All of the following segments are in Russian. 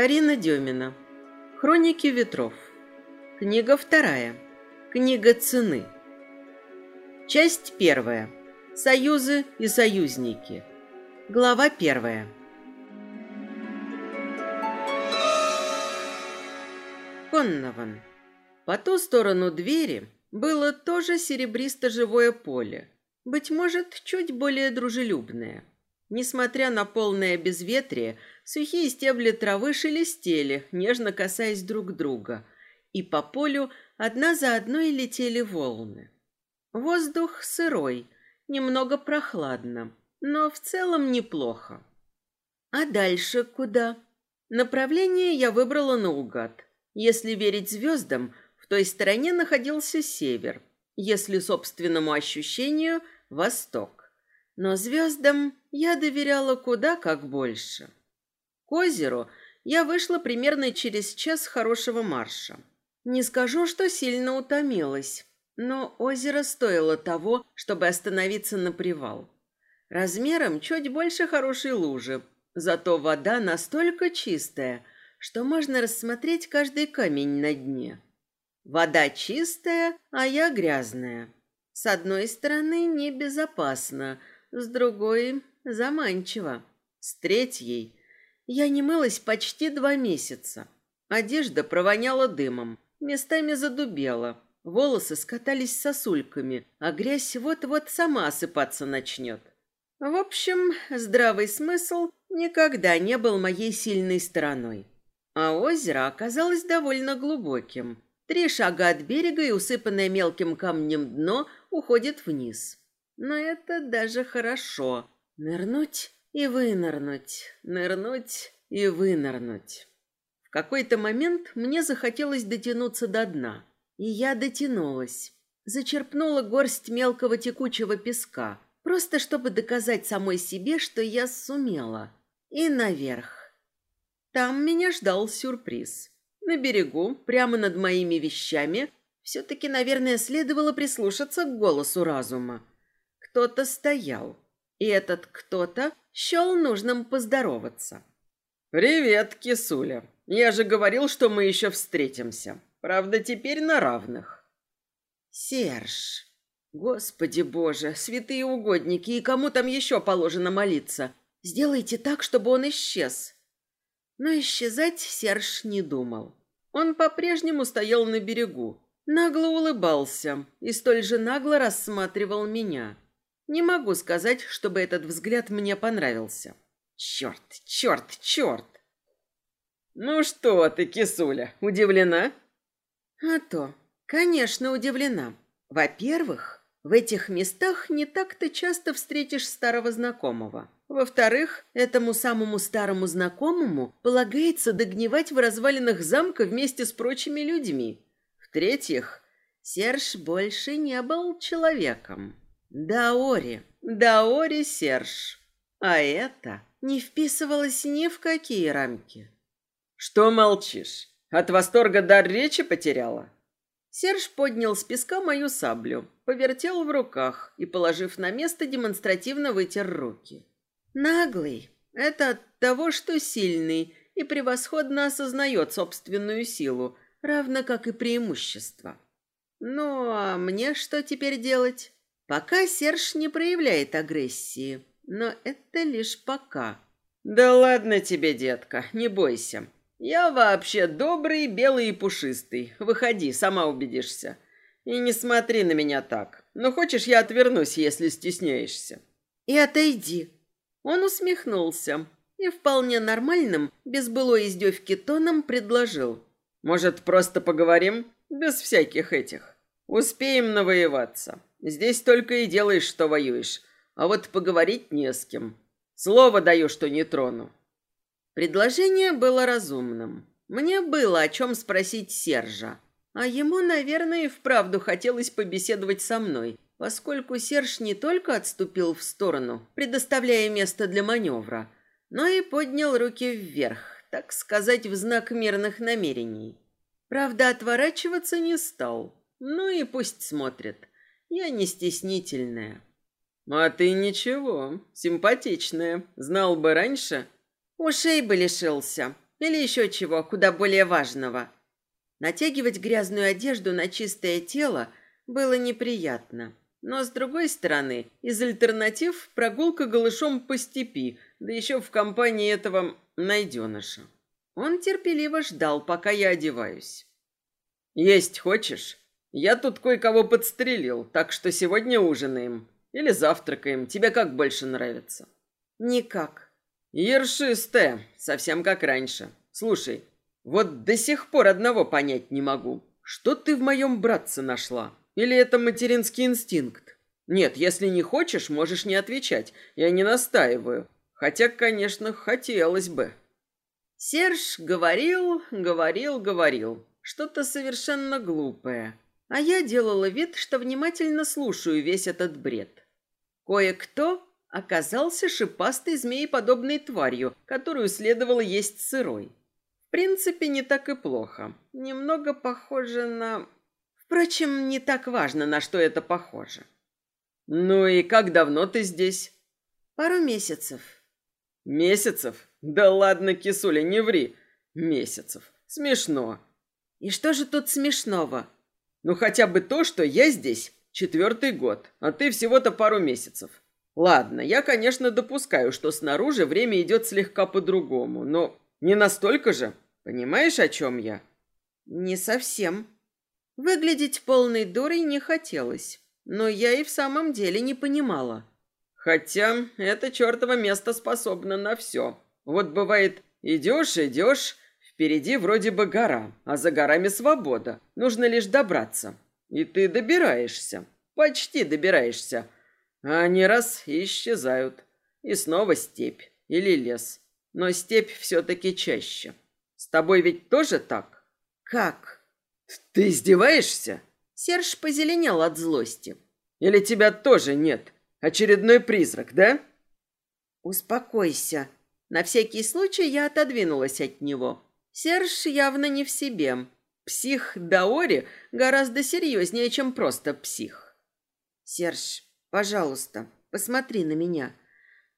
Карина Демина. Хроники ветров. Книга вторая. Книга цены. Часть первая. Союзы и союзники. Глава первая. Коннован. По ту сторону двери было тоже серебристо-живое поле. Быть может, чуть более дружелюбное. Несмотря на полное безветрие, сухие стебли травы шелестели, нежно касаясь друг друга, и по полю одна за одной летели волны. Воздух сырой, немного прохладно, но в целом неплохо. А дальше куда? Направление я выбрала наугад. Если верить звездам, в той стороне находился север, если собственному ощущению – восток. Но звездам я доверяла куда как больше. К озеру я вышла примерно через час хорошего марша. Не скажу, что сильно утомилась, но озеро стоило того, чтобы остановиться на привал. Размером чуть больше хорошей лужи, зато вода настолько чистая, что можно рассмотреть каждый камень на дне. Вода чистая, а я грязная. С одной стороны, небезопасно, с другой – заманчиво, с третьей – я не мылась почти два месяца. Одежда провоняла дымом, местами задубела, волосы скатались сосульками, а грязь вот-вот сама осыпаться начнет. В общем, здравый смысл никогда не был моей сильной стороной. А озеро оказалось довольно глубоким. Три шага от берега и усыпанное мелким камнем дно уходит вниз. Но это даже хорошо. Нырнуть и вынырнуть, нырнуть и вынырнуть. В какой-то момент мне захотелось дотянуться до дна. И я дотянулась. Зачерпнула горсть мелкого текучего песка, просто чтобы доказать самой себе, что я сумела. И наверх. Там меня ждал сюрприз. На берегу, прямо над моими вещами, все-таки, наверное, следовало прислушаться к голосу разума кто-то стоял, и этот кто-то счел нужным поздороваться. «Привет, кисуля. Я же говорил, что мы еще встретимся. Правда, теперь на равных». «Серж, Господи Боже, святые угодники, и кому там еще положено молиться? Сделайте так, чтобы он исчез». Но исчезать Серж не думал. Он по-прежнему стоял на берегу, нагло улыбался и столь же нагло рассматривал меня. Не могу сказать, чтобы этот взгляд мне понравился. Черт, черт, черт. Ну что ты, кисуля, удивлена? А то, конечно, удивлена. Во-первых, в этих местах не так-то часто встретишь старого знакомого. Во-вторых, этому самому старому знакомому полагается догнивать в развалинах замка вместе с прочими людьми. В-третьих, Серж больше не был человеком. Даори, Даори Серж. А это не вписывалось ни в какие рамки. Что молчишь? От восторга дар речи потеряла? Серж поднял с песка мою саблю, повертел в руках и, положив на место, демонстративно вытер руки. Наглый. Это от того, что сильный и превосходно осознает собственную силу, равно как и преимущество. Ну, а мне что теперь делать? Пока Серж не проявляет агрессии, но это лишь пока. Да ладно тебе, детка, не бойся. Я вообще добрый, белый и пушистый. Выходи, сама убедишься. И не смотри на меня так. Ну, хочешь, я отвернусь, если стесняешься. И отойди. Он усмехнулся и вполне нормальным, без былой издевки тоном предложил. Может, просто поговорим? Без всяких этих. Успеем навоеваться. Здесь только и делаешь, что воюешь. А вот поговорить не с кем. Слово даю, что не трону. Предложение было разумным. Мне было о чем спросить Сержа. А ему, наверное, и вправду хотелось побеседовать со мной, поскольку Серж не только отступил в сторону, предоставляя место для маневра, но и поднял руки вверх, так сказать, в знак мирных намерений. Правда, отворачиваться не стал. Ну и пусть смотрит. Я не стеснительная. А ты ничего, симпатичная. Знал бы раньше. Ушей бы лишился. или еще чего куда более важного. Натягивать грязную одежду на чистое тело было неприятно. Но, с другой стороны, из альтернатив прогулка голышом по степи, да еще в компании этого найденыша. Он терпеливо ждал, пока я одеваюсь. «Есть хочешь? Я тут кое-кого подстрелил, так что сегодня ужинаем. Или завтракаем. Тебе как больше нравится?» «Никак». «Ершистая, совсем как раньше. Слушай, вот до сих пор одного понять не могу. Что ты в моем братце нашла? Или это материнский инстинкт? Нет, если не хочешь, можешь не отвечать. Я не настаиваю. Хотя, конечно, хотелось бы». Серж говорил, говорил, говорил. Что-то совершенно глупое. А я делала вид, что внимательно слушаю весь этот бред. Кое-кто оказался шипастой змееподобной тварью, которую следовало есть сырой. В принципе, не так и плохо. Немного похоже на... Впрочем, не так важно, на что это похоже. «Ну и как давно ты здесь?» «Пару месяцев». «Месяцев? Да ладно, кисуля, не ври. Месяцев. Смешно». «И что же тут смешного?» «Ну хотя бы то, что я здесь четвертый год, а ты всего-то пару месяцев. Ладно, я, конечно, допускаю, что снаружи время идет слегка по-другому, но не настолько же. Понимаешь, о чем я? Не совсем. Выглядеть полной дурой не хотелось, но я и в самом деле не понимала. Хотя это чертово место способно на все. Вот бывает, идешь, идешь, впереди вроде бы гора, а за горами свобода. Нужно лишь добраться. И ты добираешься. Почти добираешься. А они раз и исчезают. И снова степь или лес. Но степь все-таки чаще. С тобой ведь тоже так? Как? Ты издеваешься? Серж позеленел от злости. Или тебя тоже нет? Очередной призрак, да? Успокойся. На всякий случай я отодвинулась от него. Серж явно не в себе. Псих Даори гораздо серьезнее, чем просто псих. Серж, пожалуйста, посмотри на меня.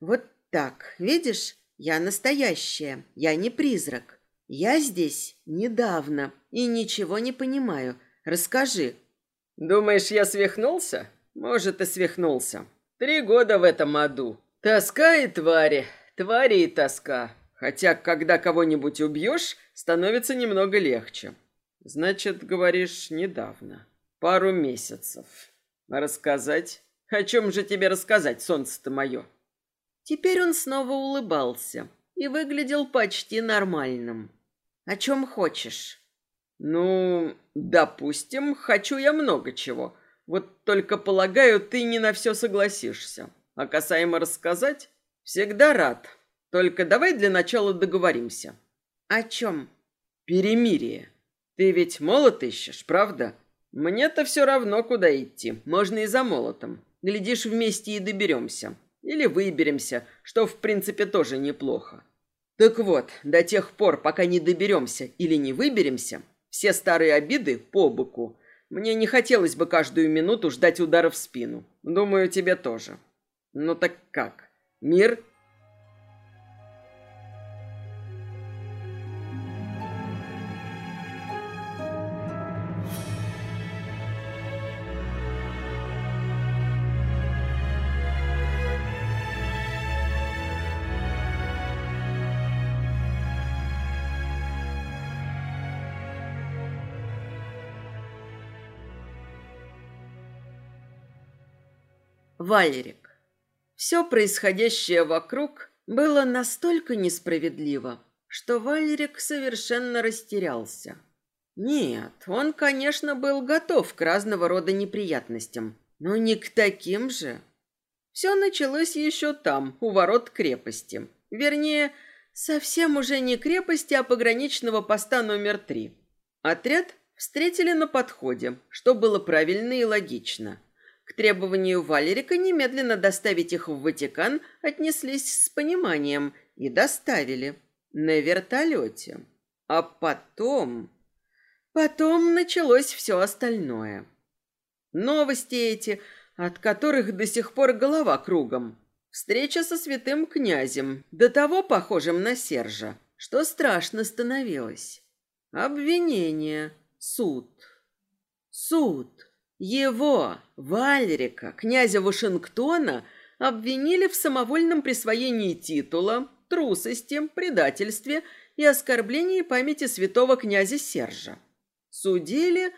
Вот так, видишь? Я настоящая, я не призрак. Я здесь недавно и ничего не понимаю. Расскажи. Думаешь, я свихнулся? Может, и свихнулся. Три года в этом аду. Тоска и твари, твари и тоска. Хотя, когда кого-нибудь убьешь, становится немного легче. Значит, говоришь, недавно. Пару месяцев. Рассказать? О чем же тебе рассказать, солнце-то мое? Теперь он снова улыбался и выглядел почти нормальным. «О чем хочешь?» «Ну, допустим, хочу я много чего. Вот только, полагаю, ты не на все согласишься. А касаемо рассказать, всегда рад. Только давай для начала договоримся». «О чем?» «Перемирие. Ты ведь молот ищешь, правда? Мне-то все равно, куда идти. Можно и за молотом. Глядишь, вместе и доберемся. Или выберемся, что в принципе тоже неплохо. Так вот, до тех пор, пока не доберемся или не выберемся, все старые обиды по боку. Мне не хотелось бы каждую минуту ждать удара в спину. Думаю, тебе тоже. Ну так как? Мир Валерик. Все происходящее вокруг было настолько несправедливо, что Валерик совершенно растерялся. Нет, он, конечно, был готов к разного рода неприятностям, но не к таким же. Все началось еще там, у ворот крепости. Вернее, совсем уже не крепости, а пограничного поста номер три. Отряд встретили на подходе, что было правильно и логично – к требованию Валерика немедленно доставить их в Ватикан отнеслись с пониманием и доставили на вертолете. А потом... Потом началось все остальное. Новости эти, от которых до сих пор голова кругом. Встреча со святым князем, до того похожим на Сержа, что страшно становилось. Обвинение, суд. Суд. Его, Валерика, князя Вашингтона, обвинили в самовольном присвоении титула, трусости, предательстве и оскорблении памяти святого князя Сержа. Судили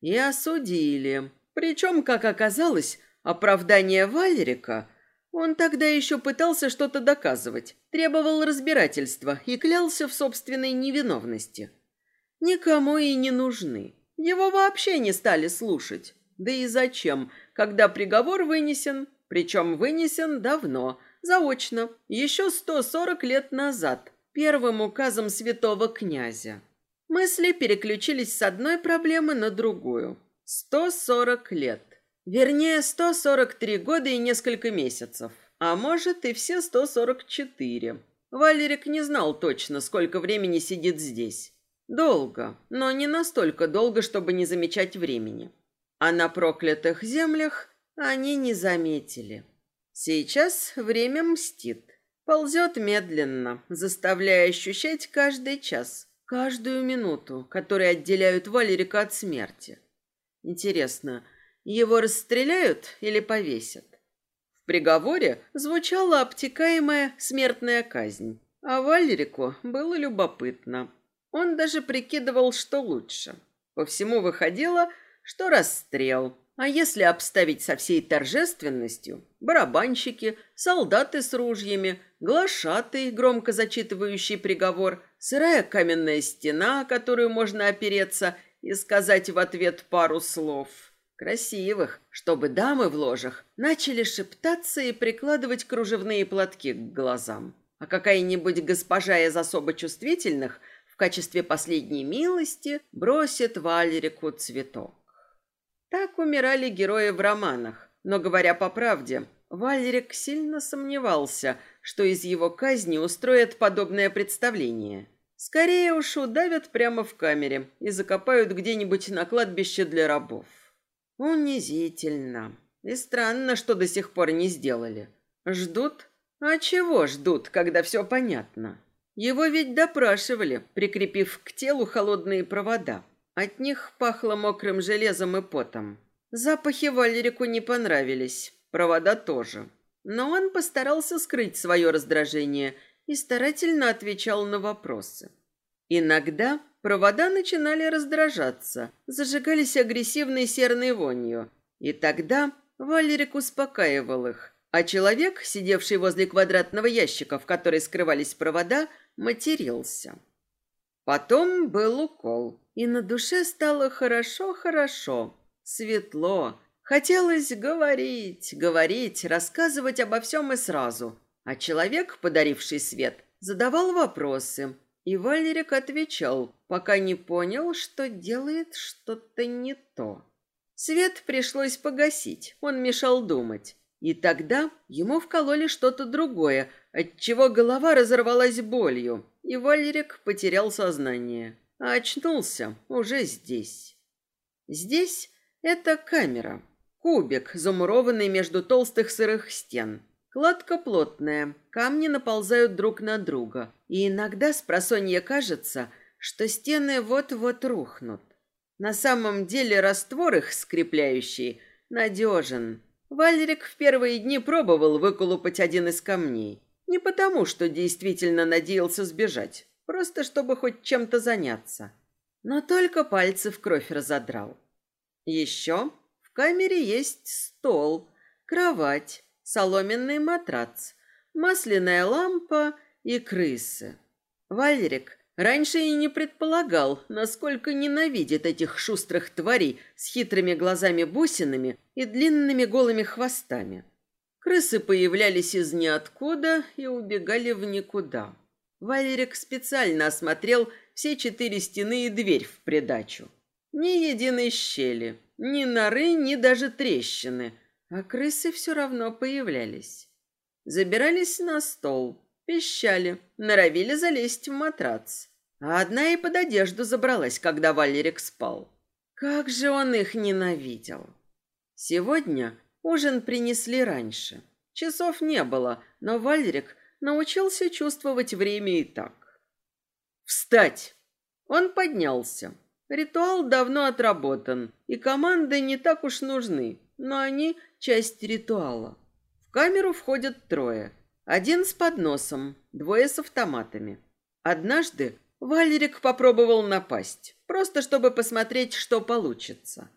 и осудили. Причем, как оказалось, оправдание Валерика он тогда еще пытался что-то доказывать, требовал разбирательства и клялся в собственной невиновности. Никому и не нужны. Его вообще не стали слушать. Да и зачем, когда приговор вынесен, причем вынесен давно, заочно, еще 140 лет назад, первым указом святого князя. Мысли переключились с одной проблемы на другую. 140 лет. Вернее, 143 года и несколько месяцев. А может, и все 144. Валерик не знал точно, сколько времени сидит здесь. Долго, но не настолько долго, чтобы не замечать времени. А на проклятых землях они не заметили. Сейчас время мстит. Ползет медленно, заставляя ощущать каждый час, каждую минуту, которые отделяют Валерика от смерти. Интересно, его расстреляют или повесят? В приговоре звучала обтекаемая смертная казнь, а Валерику было любопытно. Он даже прикидывал, что лучше. По всему выходило, что расстрел. А если обставить со всей торжественностью, барабанщики, солдаты с ружьями, глашатый, громко зачитывающий приговор, сырая каменная стена, которую можно опереться и сказать в ответ пару слов. Красивых, чтобы дамы в ложах начали шептаться и прикладывать кружевные платки к глазам. А какая-нибудь госпожа из особо чувствительных – качестве последней милости бросит Валерику цветок. Так умирали герои в романах, но, говоря по правде, Валерик сильно сомневался, что из его казни устроят подобное представление. Скорее уж удавят прямо в камере и закопают где-нибудь на кладбище для рабов. Унизительно. И странно, что до сих пор не сделали. Ждут? А чего ждут, когда все понятно? Его ведь допрашивали, прикрепив к телу холодные провода. От них пахло мокрым железом и потом. Запахи Валерику не понравились, провода тоже. Но он постарался скрыть свое раздражение и старательно отвечал на вопросы. Иногда провода начинали раздражаться, зажигались агрессивной серной вонью. И тогда Валерик успокаивал их, а человек, сидевший возле квадратного ящика, в который скрывались провода, матерился. Потом был укол, и на душе стало хорошо-хорошо, светло. Хотелось говорить, говорить, рассказывать обо всем и сразу. А человек, подаривший свет, задавал вопросы, и Валерик отвечал, пока не понял, что делает что-то не то. Свет пришлось погасить, он мешал думать. И тогда ему вкололи что-то другое, отчего голова разорвалась болью, и Валерик потерял сознание, а очнулся уже здесь. Здесь это камера, кубик, замурованный между толстых сырых стен. Кладка плотная, камни наползают друг на друга, и иногда с просонья кажется, что стены вот-вот рухнут. На самом деле раствор их скрепляющий надежен, Валерик в первые дни пробовал выколупать один из камней. Не потому, что действительно надеялся сбежать, просто чтобы хоть чем-то заняться. Но только пальцы в кровь разодрал. Еще в камере есть стол, кровать, соломенный матрац, масляная лампа и крысы. Валерик Раньше и не предполагал, насколько ненавидит этих шустрых тварей с хитрыми глазами-бусинами и длинными голыми хвостами. Крысы появлялись из ниоткуда и убегали в никуда. Валерик специально осмотрел все четыре стены и дверь в придачу. Ни единой щели, ни норы, ни даже трещины, а крысы все равно появлялись. Забирались на стол, Пищали, норовили залезть в матрац. А одна и под одежду забралась, когда Валерик спал. Как же он их ненавидел. Сегодня ужин принесли раньше. Часов не было, но Валерик научился чувствовать время и так. Встать! Он поднялся. Ритуал давно отработан, и команды не так уж нужны, но они часть ритуала. В камеру входят трое. Один с подносом, двое с автоматами. Однажды Валерик попробовал напасть, просто чтобы посмотреть, что получится.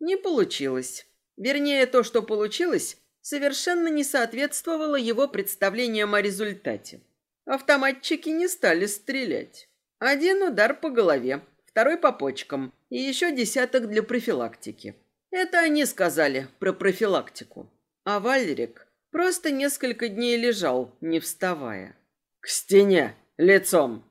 Не получилось. Вернее, то, что получилось, совершенно не соответствовало его представлениям о результате. Автоматчики не стали стрелять. Один удар по голове, второй по почкам и еще десяток для профилактики. Это они сказали про профилактику. А Валерик просто несколько дней лежал, не вставая. «К стене! Лицом!»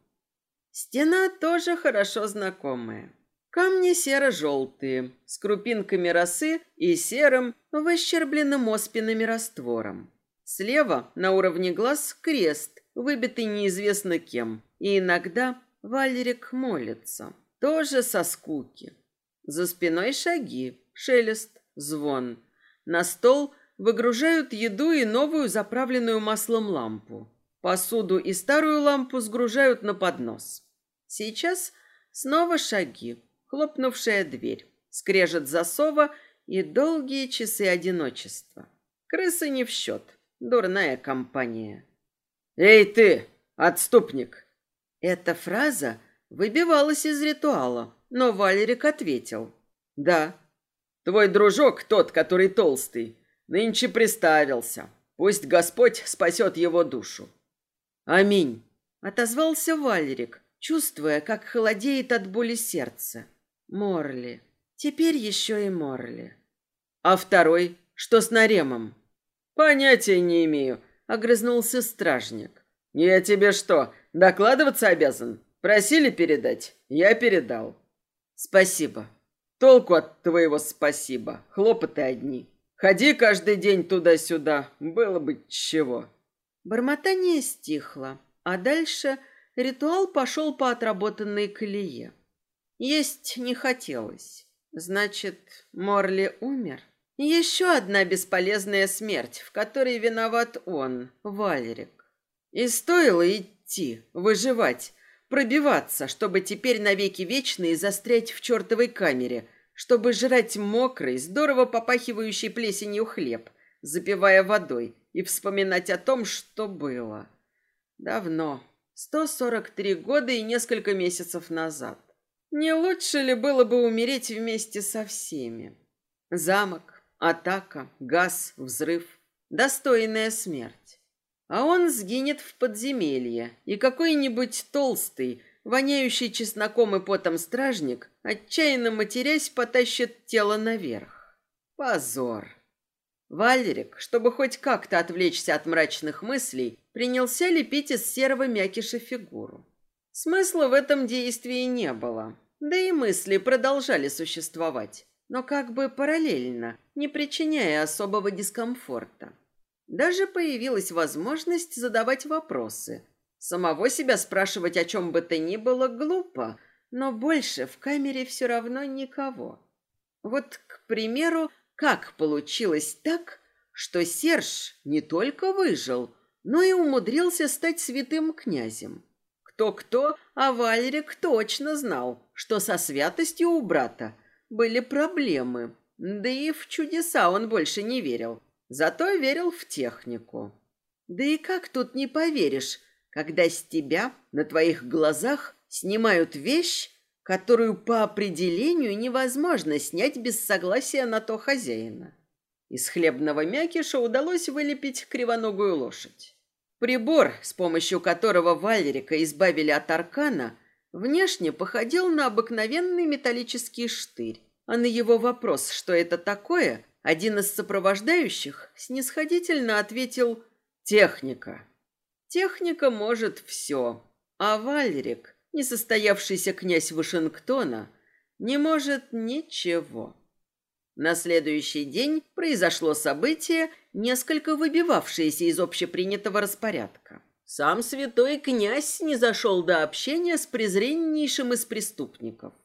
Стена тоже хорошо знакомая. Камни серо-желтые, с крупинками росы и серым, выщербленным оспинами раствором. Слева, на уровне глаз, крест, выбитый неизвестно кем. И иногда Валерик молится, тоже со скуки. За спиной шаги, шелест, звон. На стол выгружают еду и новую заправленную маслом лампу. Посуду и старую лампу сгружают на поднос. Сейчас снова шаги, хлопнувшая дверь, скрежет засова и долгие часы одиночества. Крысы не в счет, дурная компания. «Эй ты, отступник!» Эта фраза выбивалась из ритуала, но Валерик ответил. «Да, твой дружок, тот, который толстый, нынче приставился. Пусть Господь спасет его душу». «Аминь», — отозвался Валерик, чувствуя, как холодеет от боли сердце. Морли. Теперь еще и Морли. А второй? Что с Наремом? Понятия не имею, огрызнулся стражник. Я тебе что, докладываться обязан? Просили передать? Я передал. Спасибо. Толку от твоего спасибо. Хлопоты одни. Ходи каждый день туда-сюда, было бы чего. Бормотание стихло, а дальше ритуал пошел по отработанной колее. Есть не хотелось. Значит, Морли умер? Еще одна бесполезная смерть, в которой виноват он, Валерик. И стоило идти, выживать, пробиваться, чтобы теперь навеки вечные застрять в чертовой камере, чтобы жрать мокрый, здорово попахивающий плесенью хлеб, запивая водой и вспоминать о том, что было. Давно, 143 года и несколько месяцев назад. Не лучше ли было бы умереть вместе со всеми? Замок, атака, газ, взрыв. Достойная смерть. А он сгинет в подземелье, и какой-нибудь толстый, воняющий чесноком и потом стражник, отчаянно матерясь, потащит тело наверх. Позор. Валерик, чтобы хоть как-то отвлечься от мрачных мыслей, принялся лепить из серого мякиша фигуру. Смысла в этом действии не было. Да и мысли продолжали существовать, но как бы параллельно, не причиняя особого дискомфорта. Даже появилась возможность задавать вопросы. Самого себя спрашивать о чем бы то ни было глупо, но больше в камере все равно никого. Вот, к примеру, как получилось так, что Серж не только выжил, но и умудрился стать святым князем? Кто-кто, а Валерик точно знал, что со святостью у брата были проблемы. Да и в чудеса он больше не верил. Зато верил в технику. Да и как тут не поверишь, когда с тебя на твоих глазах снимают вещь, которую по определению невозможно снять без согласия на то хозяина. Из хлебного мякиша удалось вылепить кривоногую лошадь. Прибор, с помощью которого Валерика избавили от аркана, внешне походил на обыкновенный металлический штырь. А на его вопрос, что это такое, один из сопровождающих снисходительно ответил «Техника». Техника может все, а Валерик, несостоявшийся князь Вашингтона, не может ничего. На следующий день произошло событие, несколько выбивавшееся из общепринятого распорядка. Сам святой князь не зашел до общения с презреннейшим из преступников.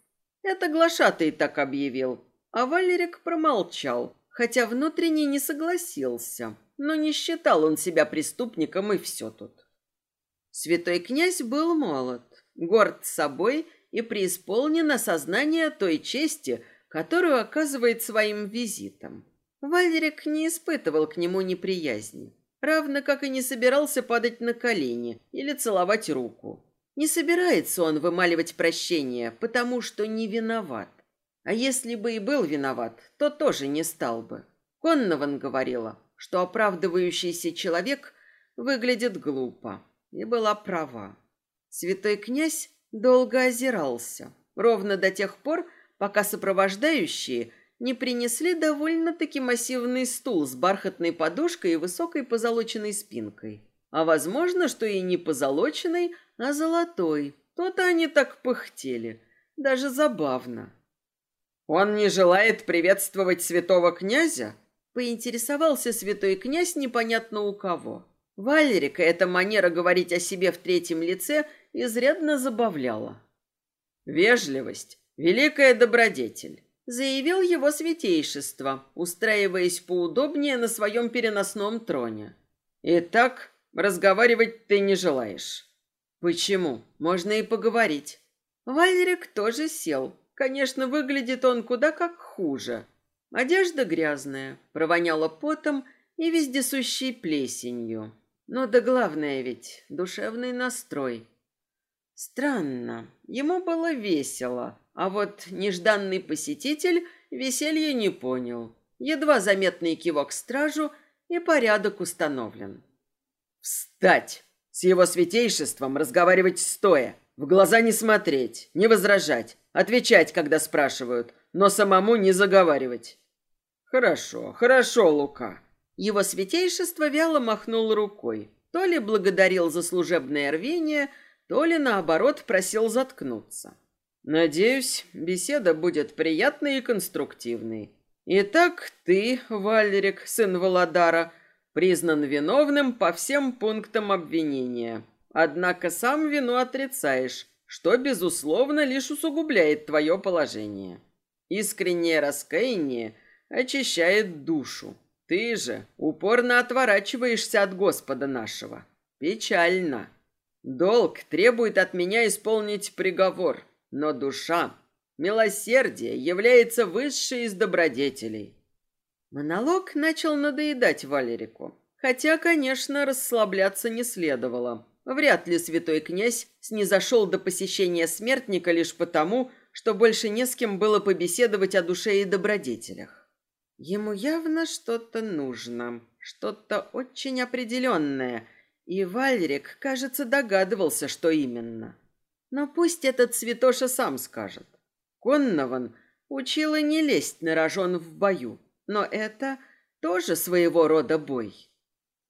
Это глашатый так объявил, а Валерик промолчал, хотя внутренне не согласился, но не считал он себя преступником и все тут. Святой князь был молод, горд собой и преисполнен осознания той чести, которую оказывает своим визитом. Валерик не испытывал к нему неприязни, равно как и не собирался падать на колени или целовать руку. Не собирается он вымаливать прощение, потому что не виноват. А если бы и был виноват, то тоже не стал бы. Коннован говорила, что оправдывающийся человек выглядит глупо, и была права. Святой князь долго озирался, ровно до тех пор, пока сопровождающие не принесли довольно-таки массивный стул с бархатной подушкой и высокой позолоченной спинкой. А возможно, что и не позолоченной, а золотой. То-то они так пыхтели. Даже забавно. «Он не желает приветствовать святого князя?» Поинтересовался святой князь непонятно у кого. Валерика эта манера говорить о себе в третьем лице изрядно забавляла. «Вежливость — великая добродетель», — заявил его святейшество, устраиваясь поудобнее на своем переносном троне. «Итак, разговаривать ты не желаешь». «Почему? Можно и поговорить». Валерик тоже сел, Конечно, выглядит он куда как хуже. Одежда грязная, провоняла потом и вездесущей плесенью. Но да главное ведь душевный настрой. Странно, ему было весело, а вот нежданный посетитель веселья не понял. Едва заметный кивок стражу, и порядок установлен. «Встать! С его святейшеством разговаривать стоя, в глаза не смотреть, не возражать, Отвечать, когда спрашивают, но самому не заговаривать. Хорошо, хорошо, Лука. Его святейшество вяло махнул рукой. То ли благодарил за служебное рвение, то ли, наоборот, просил заткнуться. Надеюсь, беседа будет приятной и конструктивной. Итак, ты, Валерик, сын Володара, признан виновным по всем пунктам обвинения. Однако сам вину отрицаешь что, безусловно, лишь усугубляет твое положение. Искреннее раскаяние очищает душу. Ты же упорно отворачиваешься от Господа нашего. Печально. Долг требует от меня исполнить приговор, но душа, милосердие является высшей из добродетелей. Монолог начал надоедать Валерику, хотя, конечно, расслабляться не следовало. Вряд ли святой князь снизошел до посещения смертника лишь потому, что больше не с кем было побеседовать о душе и добродетелях. Ему явно что-то нужно, что-то очень определенное, и Вальрик, кажется, догадывался, что именно. Но пусть этот святоша сам скажет. Коннован учила не лезть на рожон в бою, но это тоже своего рода бой.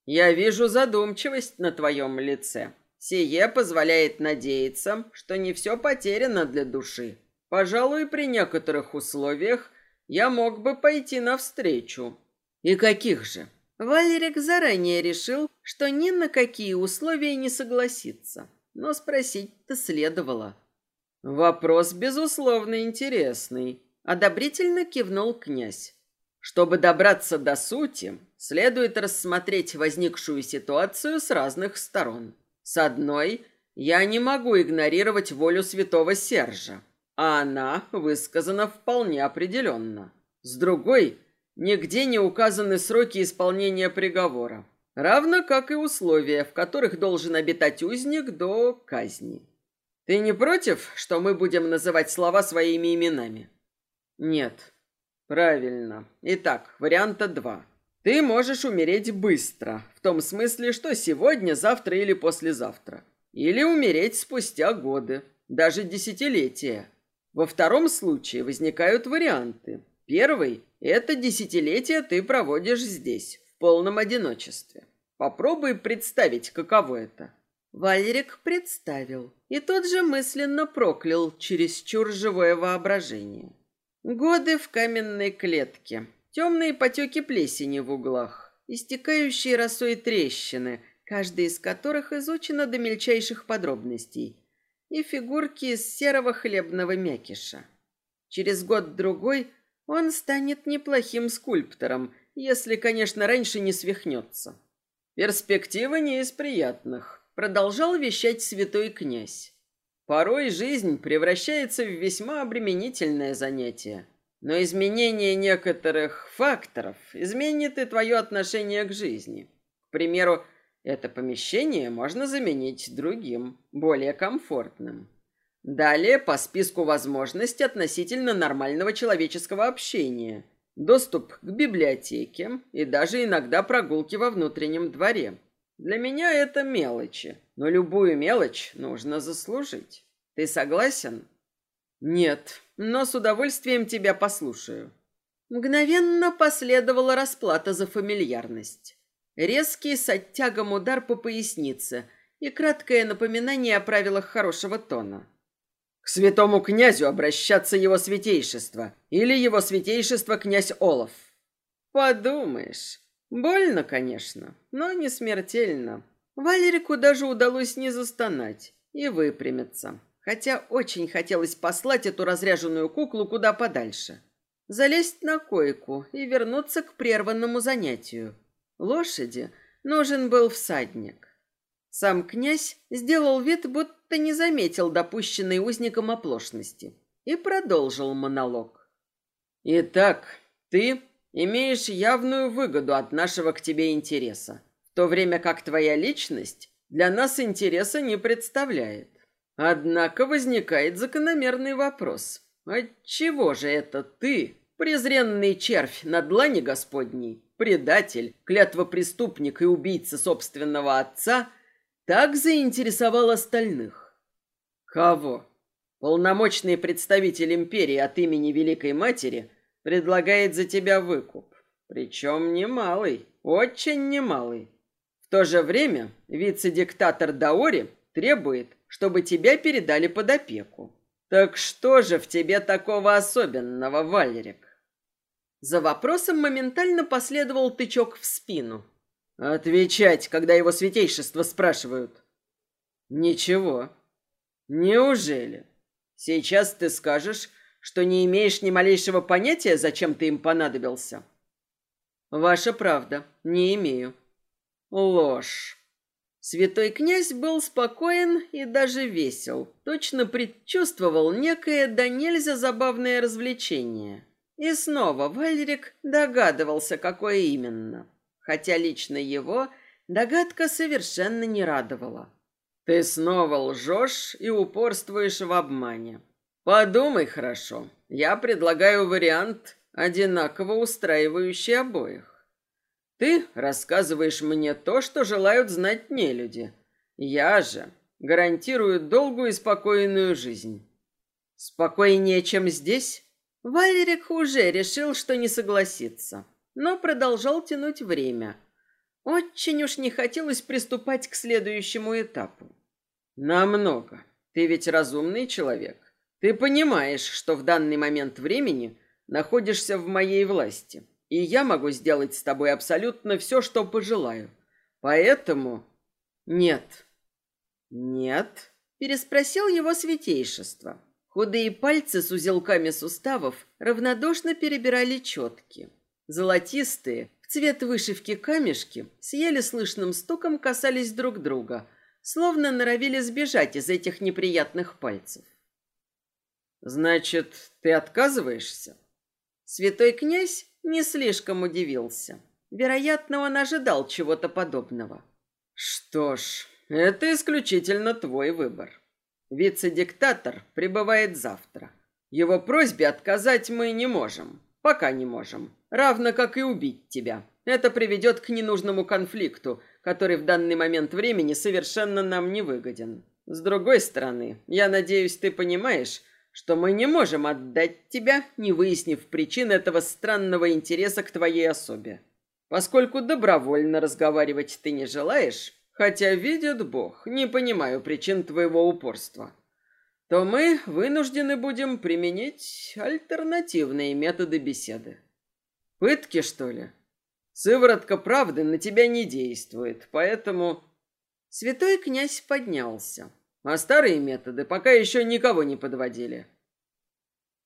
Я вижу задумчивость на твоем лице. Сие позволяет надеяться, что не все потеряно для души. Пожалуй, при некоторых условиях я мог бы пойти навстречу. И каких же? Валерик заранее решил, что ни на какие условия не согласится. Но спросить-то следовало. Вопрос, безусловно, интересный. Одобрительно кивнул князь. Чтобы добраться до сути, следует рассмотреть возникшую ситуацию с разных сторон. С одной, я не могу игнорировать волю святого Сержа, а она высказана вполне определенно. С другой, нигде не указаны сроки исполнения приговора, равно как и условия, в которых должен обитать узник до казни. Ты не против, что мы будем называть слова своими именами? Нет, Правильно. Итак, варианта два. Ты можешь умереть быстро, в том смысле, что сегодня, завтра или послезавтра. Или умереть спустя годы, даже десятилетия. Во втором случае возникают варианты. Первый – это десятилетие ты проводишь здесь, полном одиночестве. Попробуй представить, каково это. Валерик представил и тот же мысленно проклял чересчур живое воображение. Годы в каменной клетке, темные потеки плесени в углах, истекающие росой трещины, каждая из которых изучена до мельчайших подробностей, и фигурки из серого хлебного мякиша. Через год-другой он станет неплохим скульптором, если, конечно, раньше не свихнется. Перспектива не из приятных, продолжал вещать святой князь. Порой жизнь превращается в весьма обременительное занятие. Но изменение некоторых факторов изменит и твое отношение к жизни. К примеру, это помещение можно заменить другим, более комфортным. Далее по списку возможностей относительно нормального человеческого общения. Доступ к библиотеке и даже иногда прогулки во внутреннем дворе. Для меня это мелочи, но любую мелочь нужно заслужить. Ты согласен? Нет, но с удовольствием тебя послушаю. Мгновенно последовала расплата за фамильярность. Резкий с оттягом удар по пояснице и краткое напоминание о правилах хорошего тона. К святому князю обращаться его святейшество или его святейшество князь Олаф. Подумаешь, больно, конечно, но не смертельно. Валерику даже удалось не застонать и выпрямиться, хотя очень хотелось послать эту разряженную куклу куда подальше. Залезть на койку и вернуться к прерванному занятию. Лошади нужен был всадник. Сам князь сделал вид, будто не заметил допущенной узником оплошности и продолжил монолог. «Итак, ты имеешь явную выгоду от нашего к тебе интереса, в то время как твоя личность для нас интереса не представляет. Однако возникает закономерный вопрос. Отчего же это ты, презренный червь на длани Господней, предатель, клятвопреступник и убийца собственного отца – так заинтересовал остальных. Кого? Полномочный представитель империи от имени Великой Матери предлагает за тебя выкуп. Причем немалый, очень немалый. В то же время вице-диктатор Даори требует, чтобы тебя передали под опеку. Так что же в тебе такого особенного, Валерик? За вопросом моментально последовал тычок в спину. Отвечать, когда его святейшество спрашивают. Ничего. Неужели? Сейчас ты скажешь, что не имеешь ни малейшего понятия, зачем ты им понадобился? Ваша правда, не имею. Ложь. Святой князь был спокоен и даже весел, точно предчувствовал некое да нельзя забавное развлечение. И снова Вальрик догадывался, какое именно хотя лично его догадка совершенно не радовала. «Ты снова лжешь и упорствуешь в обмане. Подумай хорошо. Я предлагаю вариант, одинаково устраивающий обоих. Ты рассказываешь мне то, что желают знать не люди. Я же гарантирую долгую и спокойную жизнь. Спокойнее, чем здесь? Валерик уже решил, что не согласится но продолжал тянуть время. Очень уж не хотелось приступать к следующему этапу. Намного. Ты ведь разумный человек. Ты понимаешь, что в данный момент времени находишься в моей власти, и я могу сделать с тобой абсолютно все, что пожелаю. Поэтому... Нет. Нет? Переспросил его святейшество. Худые пальцы с узелками суставов равнодушно перебирали четки. Золотистые, в цвет вышивки камешки, с еле слышным стуком касались друг друга, словно норовили сбежать из этих неприятных пальцев. «Значит, ты отказываешься?» Святой князь не слишком удивился. Вероятно, он ожидал чего-то подобного. «Что ж, это исключительно твой выбор. Вице-диктатор прибывает завтра. Его просьбе отказать мы не можем. Пока не можем равно как и убить тебя. Это приведет к ненужному конфликту, который в данный момент времени совершенно нам не выгоден. С другой стороны, я надеюсь, ты понимаешь, что мы не можем отдать тебя, не выяснив причин этого странного интереса к твоей особе. Поскольку добровольно разговаривать ты не желаешь, хотя, видит Бог, не понимаю причин твоего упорства, то мы вынуждены будем применить альтернативные методы беседы. Пытки, что ли? Сыворотка правды на тебя не действует, поэтому... Святой князь поднялся. А старые методы пока еще никого не подводили.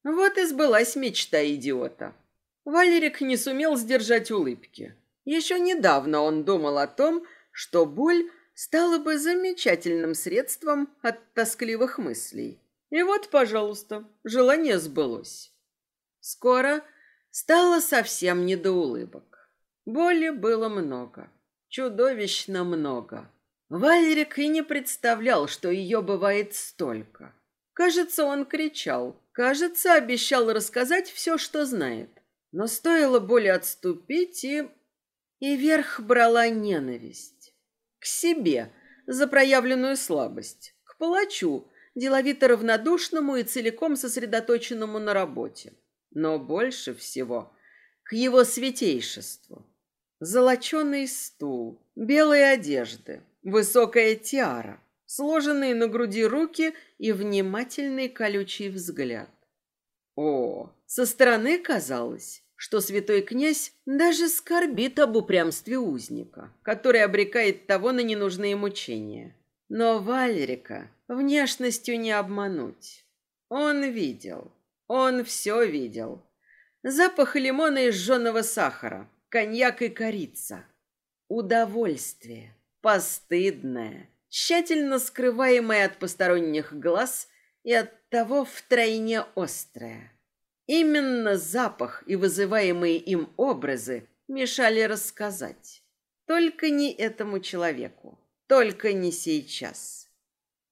Вот и сбылась мечта идиота. Валерик не сумел сдержать улыбки. Еще недавно он думал о том, что боль стало бы замечательным средством от тоскливых мыслей. И вот, пожалуйста, желание сбылось. Скоро стало совсем не до улыбок. Боли было много, чудовищно много. Валерик и не представлял, что ее бывает столько. Кажется, он кричал, кажется, обещал рассказать все, что знает. Но стоило боли отступить, и... И верх брала ненависть. К себе за проявленную слабость, к палачу, деловито равнодушному и целиком сосредоточенному на работе. Но больше всего к его святейшеству. Золоченый стул, белые одежды, высокая тиара, сложенные на груди руки и внимательный колючий взгляд. О, со стороны казалось, что святой князь даже скорбит об упрямстве узника, который обрекает того на ненужные мучения. Но Валерика внешностью не обмануть. Он видел, он все видел. Запах лимона и жженого сахара, коньяк и корица. Удовольствие, постыдное, тщательно скрываемое от посторонних глаз и от того втройне острое. Именно запах и вызываемые им образы мешали рассказать. Только не этому человеку, только не сейчас.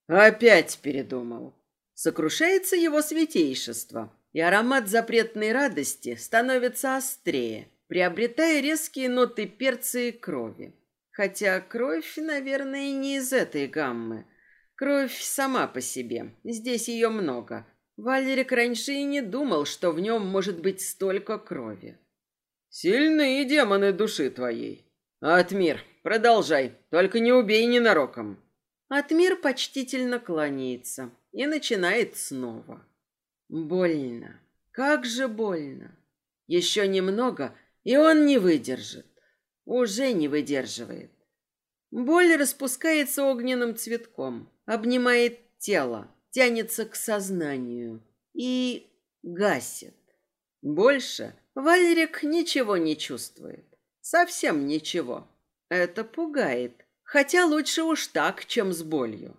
Опять передумал. Сокрушается его святейшество, и аромат запретной радости становится острее, приобретая резкие ноты перца и крови. Хотя кровь, наверное, не из этой гаммы. Кровь сама по себе, здесь ее много, Валерик раньше и не думал, что в нем может быть столько крови. Сильные демоны души твоей. Атмир, продолжай, только не убей ненароком. Атмир почтительно кланяется и начинает снова. Больно. Как же больно. Еще немного, и он не выдержит. Уже не выдерживает. Боль распускается огненным цветком, обнимает тело, тянется к сознанию и гасит. Больше Валерик ничего не чувствует. Совсем ничего. Это пугает. Хотя лучше уж так, чем с болью.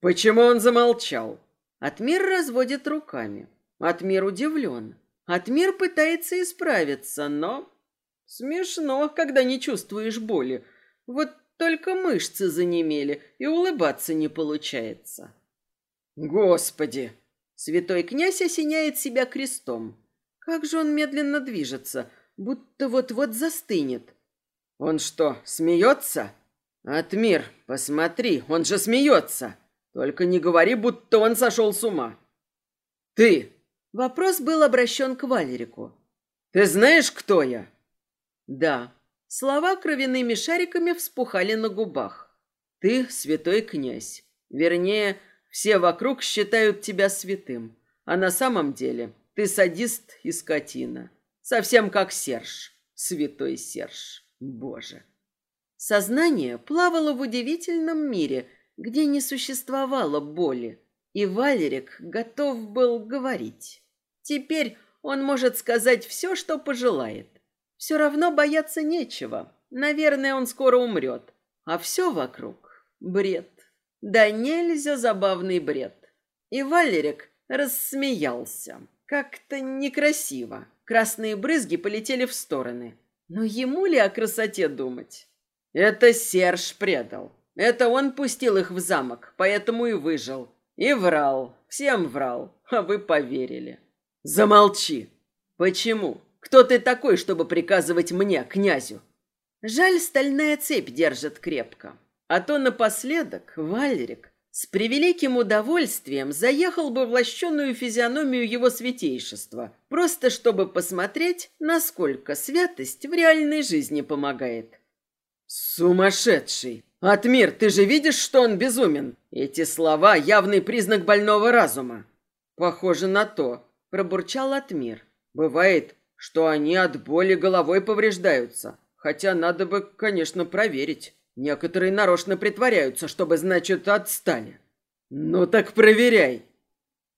Почему он замолчал? Атмир разводит руками. Атмир удивлен. Атмир пытается исправиться, но... Смешно, когда не чувствуешь боли. Вот только мышцы занемели, и улыбаться не получается. Господи! Святой князь осеняет себя крестом. Как же он медленно движется, будто вот-вот застынет. Он что, смеется? Атмир, посмотри, он же смеется. Только не говори, будто он сошел с ума. Ты! Вопрос был обращен к Валерику. Ты знаешь, кто я? Да. Слова кровяными шариками вспухали на губах. Ты святой князь. Вернее, все вокруг считают тебя святым, а на самом деле ты садист и скотина. Совсем как Серж, святой Серж, Боже. Сознание плавало в удивительном мире, где не существовало боли, и Валерик готов был говорить. Теперь он может сказать все, что пожелает. Все равно бояться нечего. Наверное, он скоро умрет. А все вокруг — бред. Да нельзя забавный бред. И Валерик рассмеялся. Как-то некрасиво. Красные брызги полетели в стороны. Но ему ли о красоте думать? Это Серж предал. Это он пустил их в замок, поэтому и выжил. И врал. Всем врал. А вы поверили. Замолчи. Почему? Кто ты такой, чтобы приказывать мне, князю? Жаль, стальная цепь держит крепко. А то напоследок Валерик с превеликим удовольствием заехал бы в лощеную физиономию его святейшества, просто чтобы посмотреть, насколько святость в реальной жизни помогает. «Сумасшедший! Атмир, ты же видишь, что он безумен? Эти слова — явный признак больного разума». «Похоже на то», — пробурчал Атмир. «Бывает, что они от боли головой повреждаются, хотя надо бы, конечно, проверить». Некоторые нарочно притворяются, чтобы, значит, отстали. Ну так проверяй.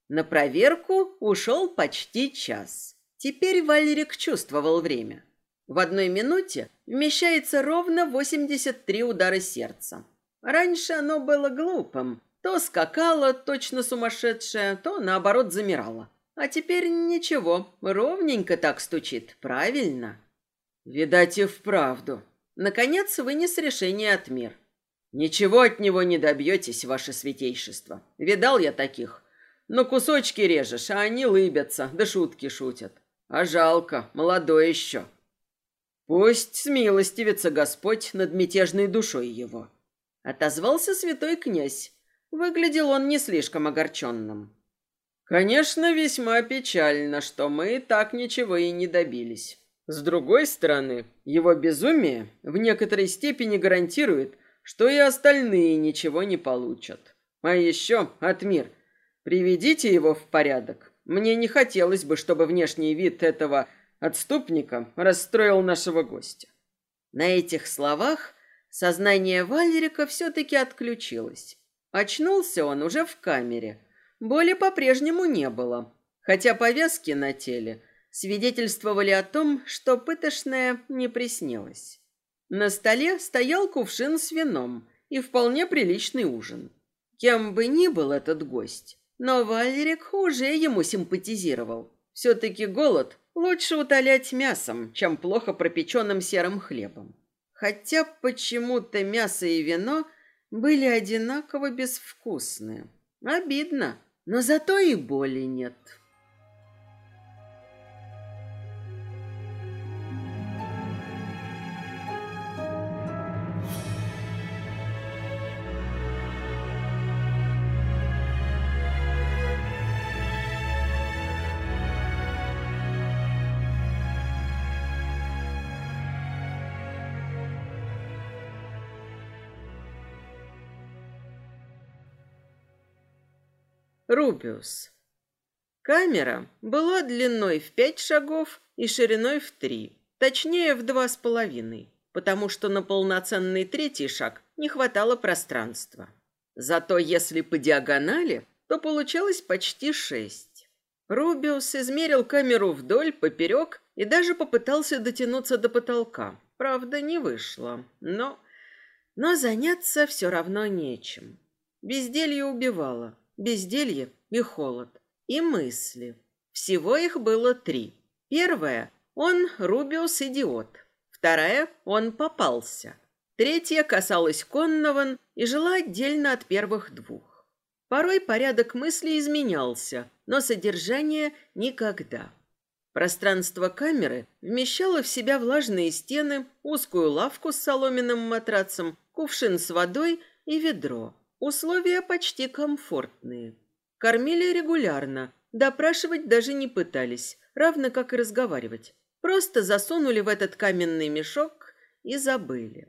На проверку ушел почти час. Теперь Валерик чувствовал время. В одной минуте вмещается ровно 83 удара сердца. Раньше оно было глупым. То скакало точно сумасшедшее, то, наоборот, замирало. А теперь ничего, ровненько так стучит, правильно. Видать и вправду. Наконец вынес решение от мир. Ничего от него не добьетесь, ваше святейшество. Видал я таких. Но кусочки режешь, а они лыбятся, да шутки шутят. А жалко, молодой еще. Пусть смилостивится Господь над мятежной душой его. Отозвался святой князь. Выглядел он не слишком огорченным. Конечно, весьма печально, что мы так ничего и не добились. С другой стороны, его безумие в некоторой степени гарантирует, что и остальные ничего не получат. А еще, Атмир, приведите его в порядок. Мне не хотелось бы, чтобы внешний вид этого отступника расстроил нашего гостя. На этих словах сознание Валерика все-таки отключилось. Очнулся он уже в камере. Боли по-прежнему не было, хотя повязки на теле свидетельствовали о том, что пытошная не приснилось. На столе стоял кувшин с вином и вполне приличный ужин. Кем бы ни был этот гость, но Валерик уже ему симпатизировал. Все-таки голод лучше утолять мясом, чем плохо пропеченным серым хлебом. Хотя почему-то мясо и вино были одинаково безвкусные. Обидно, но зато и боли нет. Рубиус. Камера была длиной в пять шагов и шириной в три, точнее в два с половиной, потому что на полноценный третий шаг не хватало пространства. Зато если по диагонали, то получалось почти шесть. Рубиус измерил камеру вдоль, поперек и даже попытался дотянуться до потолка. Правда, не вышло, но... Но заняться все равно нечем. Безделье убивало. Безделье и холод. И мысли. Всего их было три. Первая – он Рубиус идиот. Вторая – он попался. Третья касалась Коннован и жила отдельно от первых двух. Порой порядок мыслей изменялся, но содержание никогда. Пространство камеры вмещало в себя влажные стены, узкую лавку с соломенным матрацем, кувшин с водой и ведро. Условия почти комфортные. Кормили регулярно, допрашивать даже не пытались, равно как и разговаривать. Просто засунули в этот каменный мешок и забыли.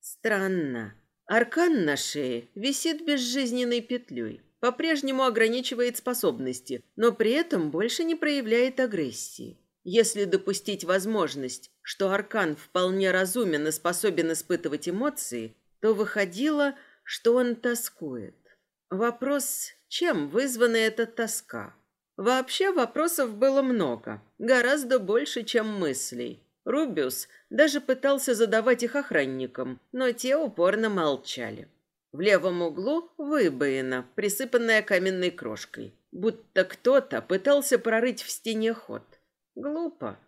Странно. Аркан на шее висит безжизненной петлей, по-прежнему ограничивает способности, но при этом больше не проявляет агрессии. Если допустить возможность, что аркан вполне разумен и способен испытывать эмоции, то выходило, что он тоскует. Вопрос, чем вызвана эта тоска? Вообще вопросов было много, гораздо больше, чем мыслей. Рубиус даже пытался задавать их охранникам, но те упорно молчали. В левом углу выбоина, присыпанная каменной крошкой, будто кто-то пытался прорыть в стене ход. Глупо.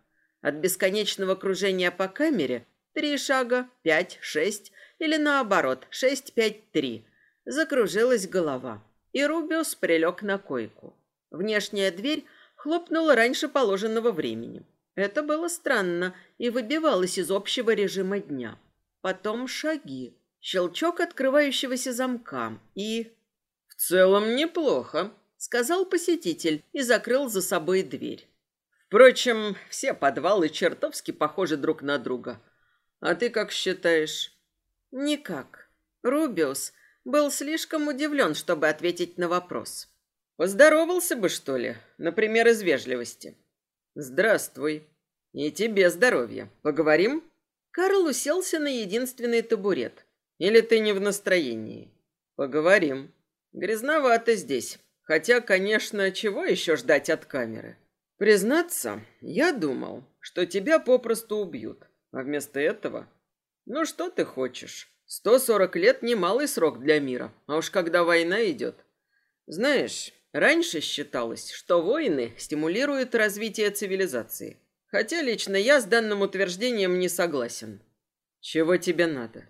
От бесконечного кружения по камере три шага, пять, шесть, или наоборот, 6-5-3. Закружилась голова, и Рубиус прилег на койку. Внешняя дверь хлопнула раньше положенного времени. Это было странно и выбивалось из общего режима дня. Потом шаги, щелчок открывающегося замка и... «В целом неплохо», — сказал посетитель и закрыл за собой дверь. «Впрочем, все подвалы чертовски похожи друг на друга. А ты как считаешь?» Никак. Рубиус был слишком удивлен, чтобы ответить на вопрос. Поздоровался бы, что ли, например, из вежливости. Здравствуй. И тебе здоровья. Поговорим? Карл уселся на единственный табурет. Или ты не в настроении? Поговорим. Грязновато здесь. Хотя, конечно, чего еще ждать от камеры? Признаться, я думал, что тебя попросту убьют. А вместо этого ну что ты хочешь? Сто сорок лет – немалый срок для мира, а уж когда война идет. Знаешь, раньше считалось, что войны стимулируют развитие цивилизации. Хотя лично я с данным утверждением не согласен. Чего тебе надо?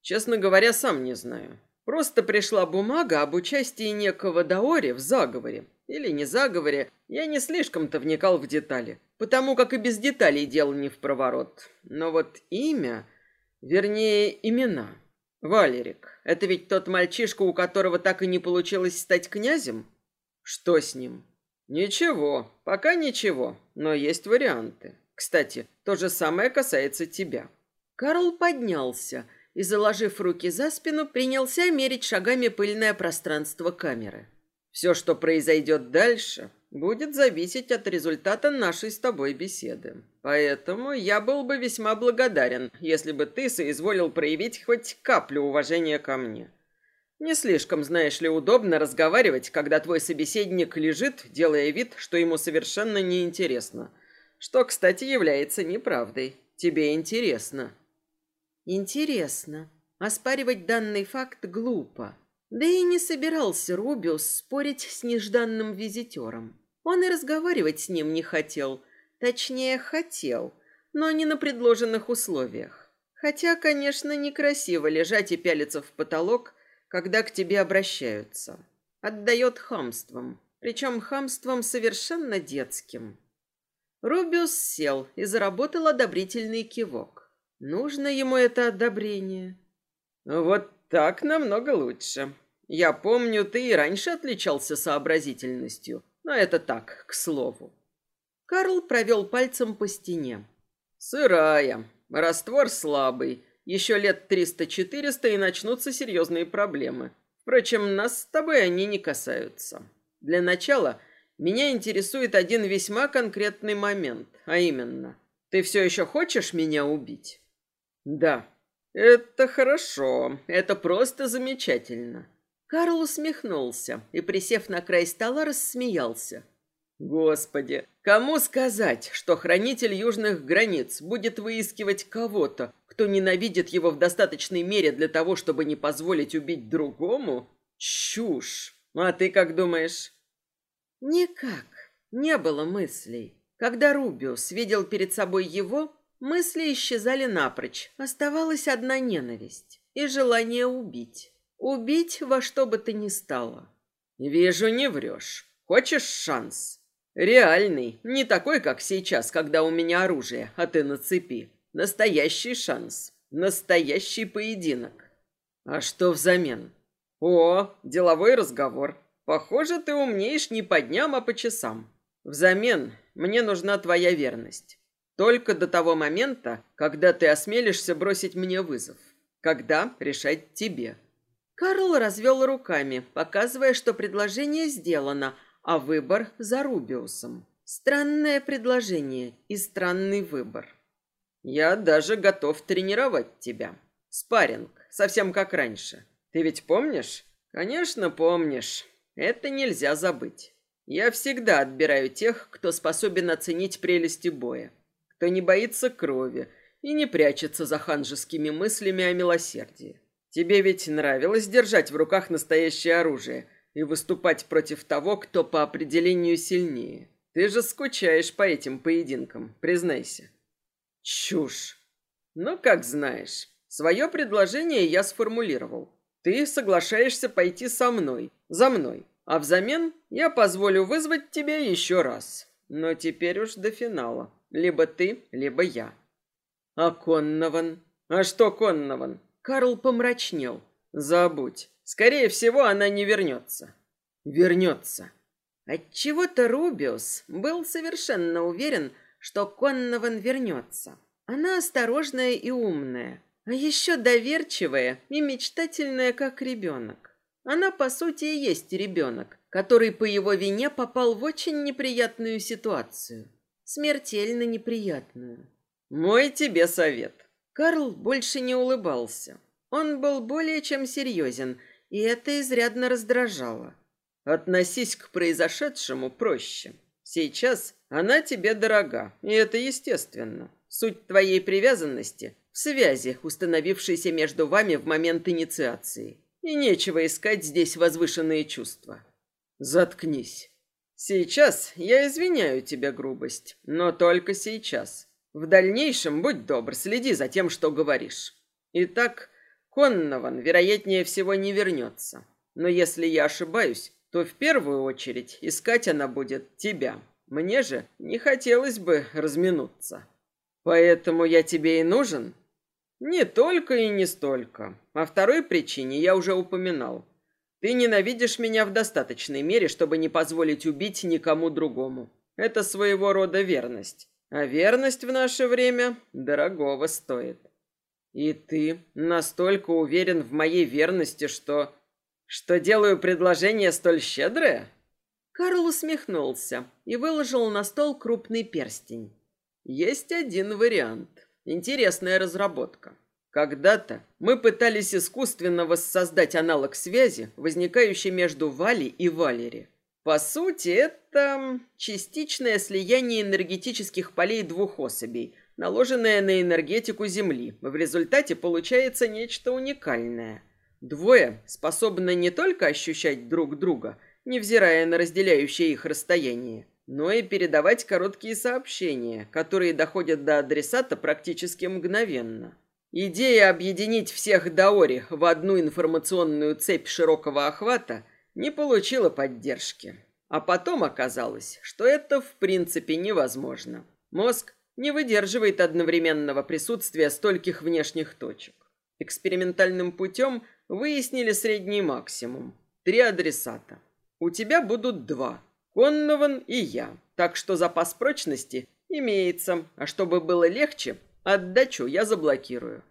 Честно говоря, сам не знаю. Просто пришла бумага об участии некого Даори в заговоре. Или не заговоре, я не слишком-то вникал в детали, потому как и без деталей дело не в проворот. Но вот имя, вернее, имена. Валерик, это ведь тот мальчишка, у которого так и не получилось стать князем? Что с ним? Ничего, пока ничего, но есть варианты. Кстати, то же самое касается тебя. Карл поднялся и, заложив руки за спину, принялся мерить шагами пыльное пространство камеры. Все, что произойдет дальше, будет зависеть от результата нашей с тобой беседы. Поэтому я был бы весьма благодарен, если бы ты соизволил проявить хоть каплю уважения ко мне. Не слишком, знаешь ли, удобно разговаривать, когда твой собеседник лежит, делая вид, что ему совершенно неинтересно. Что, кстати, является неправдой. Тебе интересно. Интересно. Оспаривать данный факт глупо. Да и не собирался Рубиус спорить с нежданным визитером. Он и разговаривать с ним не хотел. Точнее, хотел, но не на предложенных условиях. Хотя, конечно, некрасиво лежать и пялиться в потолок, когда к тебе обращаются. Отдает хамством, причем хамством совершенно детским. Рубиус сел и заработал одобрительный кивок. Нужно ему это одобрение. Вот так намного лучше. Я помню, ты и раньше отличался сообразительностью, но это так, к слову. Карл провел пальцем по стене. Сырая, раствор слабый, еще лет триста-четыреста и начнутся серьезные проблемы. Впрочем, нас с тобой они не касаются. Для начала меня интересует один весьма конкретный момент, а именно, ты все еще хочешь меня убить? Да. Это хорошо, это просто замечательно. Карл усмехнулся и, присев на край стола, рассмеялся. Господи, кому сказать, что хранитель южных границ будет выискивать кого-то, кто ненавидит его в достаточной мере для того, чтобы не позволить убить другому? Чушь. А ты как думаешь? Никак. Не было мыслей. Когда Рубиус видел перед собой его, мысли исчезали напрочь. Оставалась одна ненависть и желание убить. Убить во что бы то ни стало. Вижу, не врешь. Хочешь шанс? Реальный, не такой, как сейчас, когда у меня оружие, а ты на цепи. Настоящий шанс. Настоящий поединок. А что взамен? О, деловой разговор. Похоже, ты умнеешь не по дням, а по часам. Взамен мне нужна твоя верность. Только до того момента, когда ты осмелишься бросить мне вызов. Когда решать тебе. Карл развел руками, показывая, что предложение сделано, а выбор за Рубиусом. Странное предложение и странный выбор. Я даже готов тренировать тебя. Спарринг, совсем как раньше. Ты ведь помнишь? Конечно, помнишь. Это нельзя забыть. Я всегда отбираю тех, кто способен оценить прелести боя, кто не боится крови и не прячется за ханжескими мыслями о милосердии. Тебе ведь нравилось держать в руках настоящее оружие и выступать против того, кто по определению сильнее. Ты же скучаешь по этим поединкам, признайся. Чушь. Ну, как знаешь. Свое предложение я сформулировал. Ты соглашаешься пойти со мной, за мной. А взамен я позволю вызвать тебя еще раз. Но теперь уж до финала. Либо ты, либо я. А Коннован? А что Коннован? Карл помрачнел. Забудь. Скорее всего, она не вернется. Вернется. Отчего-то Рубиус был совершенно уверен, что Коннован вернется. Она осторожная и умная, а еще доверчивая и мечтательная, как ребенок. Она, по сути, и есть ребенок, который по его вине попал в очень неприятную ситуацию. Смертельно неприятную. Мой тебе совет. Карл больше не улыбался. Он был более чем серьезен, и это изрядно раздражало. Относись к произошедшему проще. Сейчас она тебе дорога, и это естественно. Суть твоей привязанности в связи, установившейся между вами в момент инициации. И нечего искать здесь возвышенные чувства. Заткнись. Сейчас я извиняю тебе грубость, но только сейчас. В дальнейшем, будь добр, следи за тем, что говоришь. Итак, Коннован, вероятнее всего, не вернется. Но если я ошибаюсь, то в первую очередь искать она будет тебя. Мне же не хотелось бы разминуться. Поэтому я тебе и нужен? Не только и не столько. О второй причине я уже упоминал. Ты ненавидишь меня в достаточной мере, чтобы не позволить убить никому другому. Это своего рода верность. А верность в наше время дорогого стоит. И ты настолько уверен в моей верности, что... Что делаю предложение столь щедрое? Карл усмехнулся и выложил на стол крупный перстень. Есть один вариант. Интересная разработка. Когда-то мы пытались искусственно воссоздать аналог связи, возникающей между Вали и Валери. По сути, это частичное слияние энергетических полей двух особей, наложенное на энергетику Земли. В результате получается нечто уникальное. Двое способны не только ощущать друг друга, невзирая на разделяющее их расстояние, но и передавать короткие сообщения, которые доходят до адресата практически мгновенно. Идея объединить всех Даори в одну информационную цепь широкого охвата не получила поддержки. А потом оказалось, что это в принципе невозможно. Мозг не выдерживает одновременного присутствия стольких внешних точек. Экспериментальным путем выяснили средний максимум. Три адресата. У тебя будут два. Коннован и я. Так что запас прочности имеется. А чтобы было легче, отдачу я заблокирую.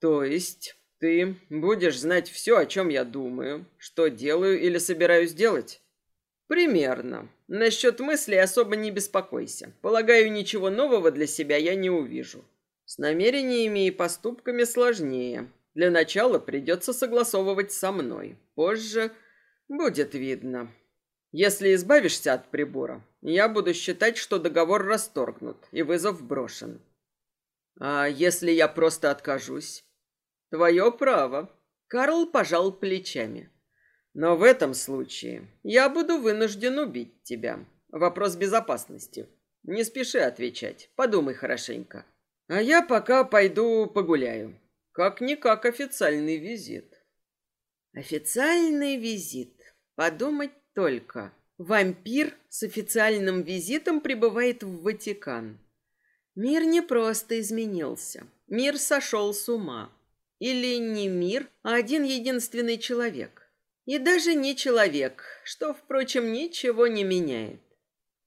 То есть ты будешь знать все, о чем я думаю, что делаю или собираюсь делать? Примерно. Насчет мыслей особо не беспокойся. Полагаю, ничего нового для себя я не увижу. С намерениями и поступками сложнее. Для начала придется согласовывать со мной. Позже будет видно. Если избавишься от прибора, я буду считать, что договор расторгнут и вызов брошен. А если я просто откажусь? Твое право. Карл пожал плечами. Но в этом случае я буду вынужден убить тебя. Вопрос безопасности. Не спеши отвечать. Подумай хорошенько. А я пока пойду погуляю. Как-никак официальный визит. Официальный визит. Подумать только. Вампир с официальным визитом прибывает в Ватикан. Мир не просто изменился. Мир сошел с ума. Или не мир, а один единственный человек. И даже не человек, что, впрочем, ничего не меняет.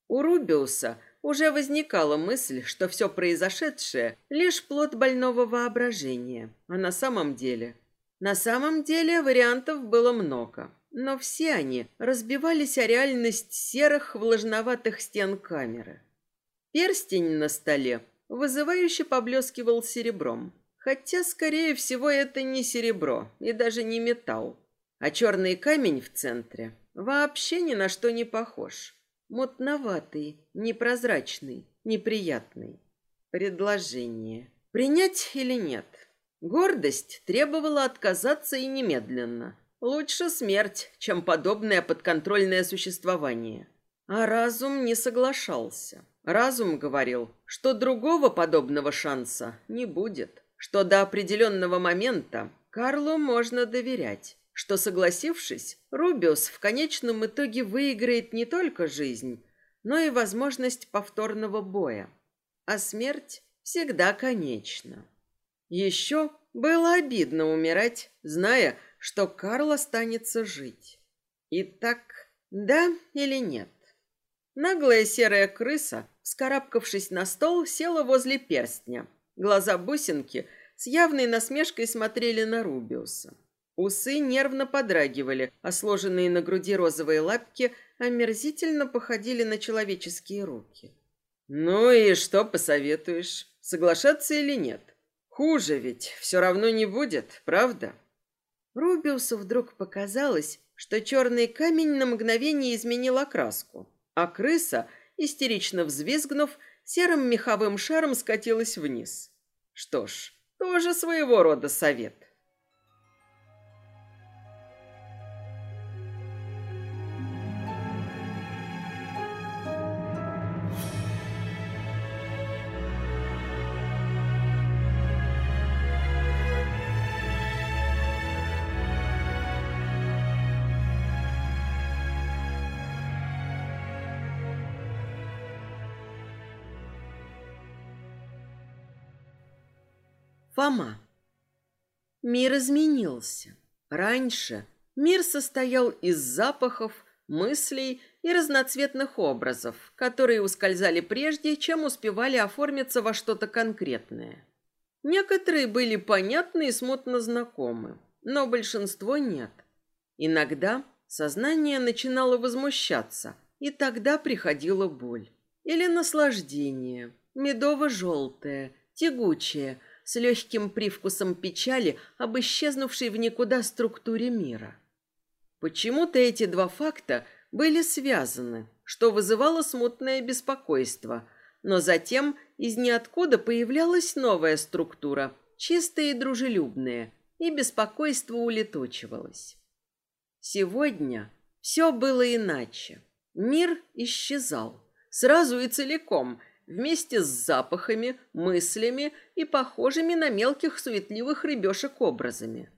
У Рубиуса уже возникала мысль, что все произошедшее – лишь плод больного воображения. А на самом деле... На самом деле вариантов было много. Но все они разбивались о реальность серых влажноватых стен камеры. Перстень на столе вызывающе поблескивал серебром. Хотя, скорее всего, это не серебро и даже не металл. А черный камень в центре вообще ни на что не похож. Мутноватый, непрозрачный, неприятный. Предложение. Принять или нет? Гордость требовала отказаться и немедленно. Лучше смерть, чем подобное подконтрольное существование. А разум не соглашался. Разум говорил, что другого подобного шанса не будет что до определенного момента Карлу можно доверять, что, согласившись, Рубиус в конечном итоге выиграет не только жизнь, но и возможность повторного боя. А смерть всегда конечна. Еще было обидно умирать, зная, что Карл останется жить. Итак, да или нет? Наглая серая крыса, скарабкавшись на стол, села возле перстня – Глаза бусинки с явной насмешкой смотрели на Рубиуса. Усы нервно подрагивали, а сложенные на груди розовые лапки омерзительно походили на человеческие руки. «Ну и что посоветуешь? Соглашаться или нет? Хуже ведь все равно не будет, правда?» Рубиусу вдруг показалось, что черный камень на мгновение изменил окраску, а крыса, истерично взвизгнув, серым меховым шаром скатилась вниз. Что ж, Тоже своего рода совет. Фома. Мир изменился. Раньше мир состоял из запахов, мыслей и разноцветных образов, которые ускользали прежде, чем успевали оформиться во что-то конкретное. Некоторые были понятны и смутно знакомы, но большинство нет. Иногда сознание начинало возмущаться, и тогда приходила боль. Или наслаждение, медово-желтое, тягучее – с легким привкусом печали об исчезнувшей в никуда структуре мира. Почему-то эти два факта были связаны, что вызывало смутное беспокойство, но затем из ниоткуда появлялась новая структура, чистая и дружелюбная, и беспокойство улетучивалось. Сегодня все было иначе. Мир исчезал, сразу и целиком, вместе с запахами, мыслями и похожими на мелких суетливых рыбешек образами.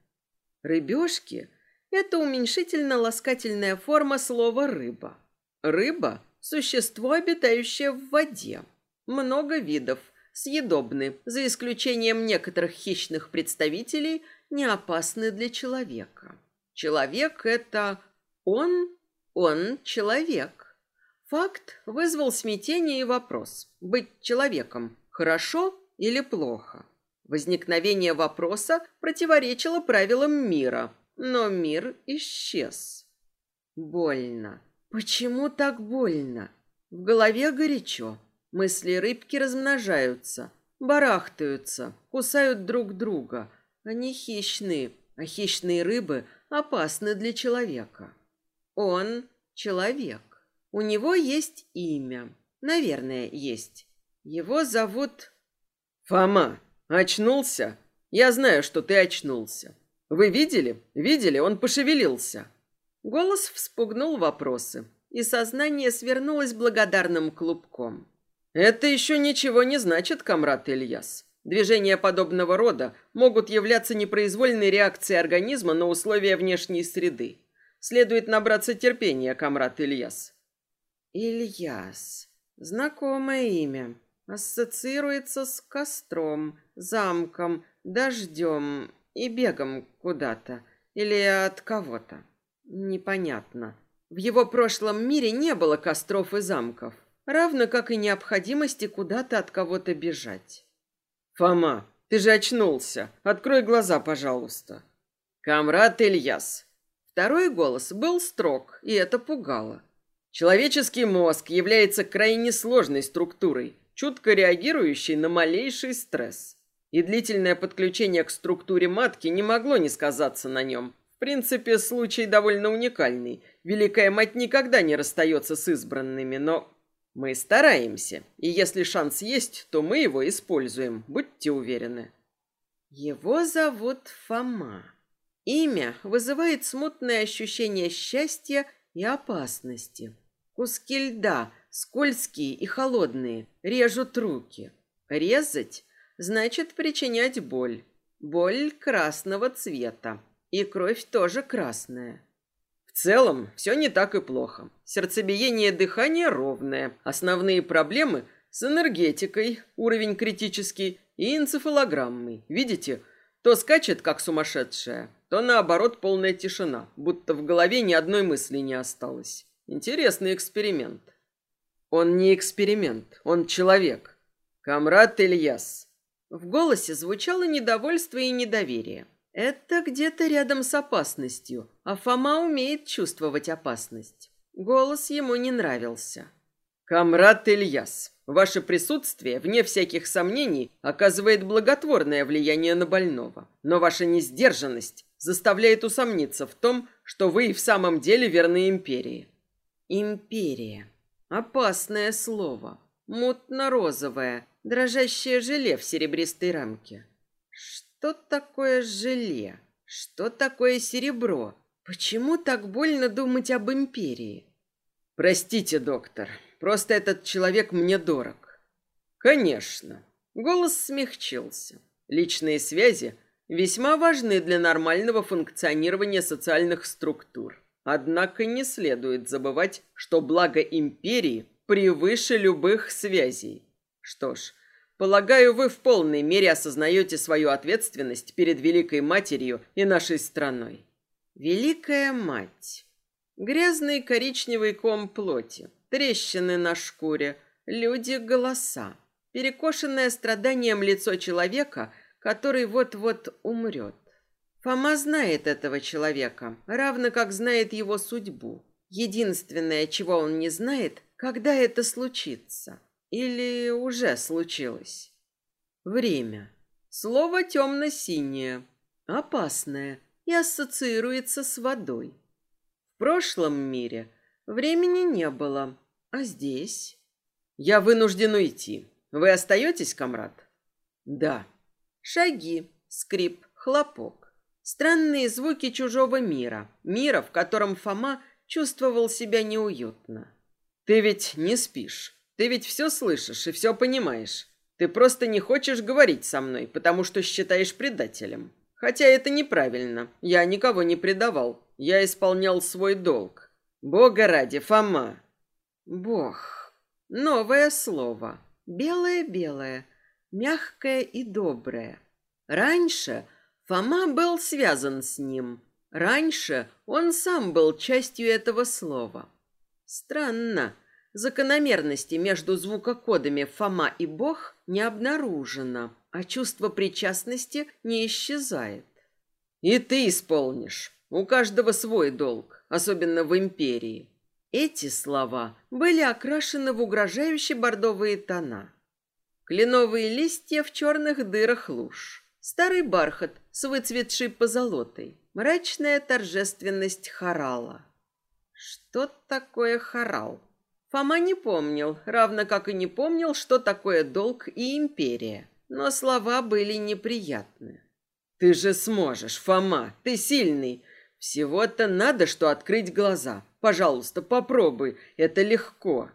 Рыбешки – это уменьшительно-ласкательная форма слова «рыба». Рыба – существо, обитающее в воде. Много видов, съедобны, за исключением некоторых хищных представителей, не опасны для человека. Человек – это он, он – человек. Факт вызвал смятение и вопрос. Быть человеком хорошо или плохо? Возникновение вопроса противоречило правилам мира, но мир исчез. Больно. Почему так больно? В голове горячо. Мысли рыбки размножаются, барахтаются, кусают друг друга. Они хищные, а хищные рыбы опасны для человека. Он человек. У него есть имя. Наверное, есть. Его зовут... Фома, очнулся? Я знаю, что ты очнулся. Вы видели? Видели? Он пошевелился. Голос вспугнул вопросы, и сознание свернулось благодарным клубком. Это еще ничего не значит, комрад Ильяс. Движения подобного рода могут являться непроизвольной реакцией организма на условия внешней среды. Следует набраться терпения, комрад Ильяс. Ильяс. Знакомое имя. Ассоциируется с костром, замком, дождем и бегом куда-то. Или от кого-то. Непонятно. В его прошлом мире не было костров и замков. Равно как и необходимости куда-то от кого-то бежать. «Фома, ты же очнулся. Открой глаза, пожалуйста». «Камрад Ильяс». Второй голос был строг, и это пугало. Человеческий мозг является крайне сложной структурой, чутко реагирующей на малейший стресс. И длительное подключение к структуре матки не могло не сказаться на нем. В принципе, случай довольно уникальный. Великая мать никогда не расстается с избранными, но мы стараемся. И если шанс есть, то мы его используем, будьте уверены. Его зовут Фома. Имя вызывает смутное ощущение счастья и опасности. Куски льда, скользкие и холодные, режут руки. Резать значит причинять боль. Боль красного цвета. И кровь тоже красная. В целом, все не так и плохо. Сердцебиение дыхания ровное. Основные проблемы с энергетикой, уровень критический, и энцефалограммой. Видите, то скачет, как сумасшедшая, то наоборот полная тишина, будто в голове ни одной мысли не осталось. Интересный эксперимент. Он не эксперимент, он человек. Камрад Ильяс. В голосе звучало недовольство и недоверие. Это где-то рядом с опасностью, а Фома умеет чувствовать опасность. Голос ему не нравился. Камрад Ильяс, ваше присутствие, вне всяких сомнений, оказывает благотворное влияние на больного. Но ваша несдержанность заставляет усомниться в том, что вы и в самом деле верны империи. Империя. Опасное слово. Мутно-розовое, дрожащее желе в серебристой рамке. Что такое желе? Что такое серебро? Почему так больно думать об империи? Простите, доктор, просто этот человек мне дорог. Конечно. Голос смягчился. Личные связи весьма важны для нормального функционирования социальных структур. Однако не следует забывать, что благо империи превыше любых связей. Что ж, полагаю, вы в полной мере осознаете свою ответственность перед Великой Матерью и нашей страной. Великая Мать. Грязный коричневый ком плоти, трещины на шкуре, люди-голоса, перекошенное страданием лицо человека, который вот-вот умрет. Фома знает этого человека, равно как знает его судьбу. Единственное, чего он не знает, когда это случится. Или уже случилось. Время. Слово темно-синее, опасное и ассоциируется с водой. В прошлом мире времени не было, а здесь... Я вынужден уйти. Вы остаетесь, комрад? Да. Шаги, скрип, хлопок. Странные звуки чужого мира. Мира, в котором Фома чувствовал себя неуютно. Ты ведь не спишь. Ты ведь все слышишь и все понимаешь. Ты просто не хочешь говорить со мной, потому что считаешь предателем. Хотя это неправильно. Я никого не предавал. Я исполнял свой долг. Бога ради, Фома. Бог. Новое слово. Белое-белое. Мягкое и доброе. Раньше Фома был связан с ним. Раньше он сам был частью этого слова. Странно. Закономерности между звукокодами Фома и Бог не обнаружено, а чувство причастности не исчезает. И ты исполнишь. У каждого свой долг, особенно в империи. Эти слова были окрашены в угрожающие бордовые тона. Кленовые листья в черных дырах луж. Старый бархат с выцветшей позолотой. Мрачная торжественность хорала. Что такое хорал? Фома не помнил, равно как и не помнил, что такое долг и империя. Но слова были неприятны. «Ты же сможешь, Фома, ты сильный. Всего-то надо, что открыть глаза. Пожалуйста, попробуй, это легко».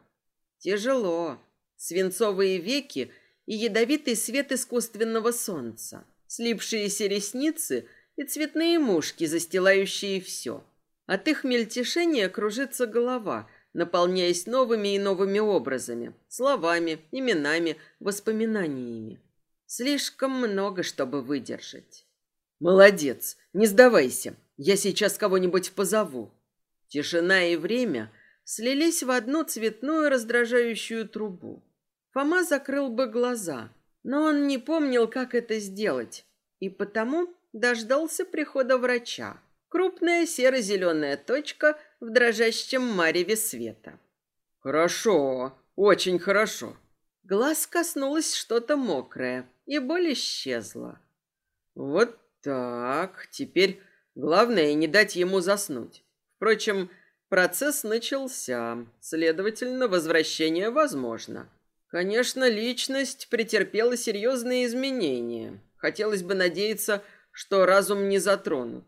«Тяжело. Свинцовые веки и ядовитый свет искусственного солнца, слипшиеся ресницы и цветные мушки, застилающие все». От их мельтешения кружится голова, наполняясь новыми и новыми образами, словами, именами, воспоминаниями. Слишком много, чтобы выдержать. Молодец, не сдавайся. Я сейчас кого-нибудь позову. Тишина и время слились в одну цветную раздражающую трубу. Фома закрыл бы глаза, но он не помнил, как это сделать, и потому дождался прихода врача. Крупная серо-зеленая точка в дрожащем мареве света. «Хорошо, очень хорошо». Глаз коснулось что-то мокрое, и боль исчезла. «Вот так, теперь главное не дать ему заснуть. Впрочем, процесс начался, следовательно, возвращение возможно. Конечно, личность претерпела серьезные изменения. Хотелось бы надеяться, что разум не затронут.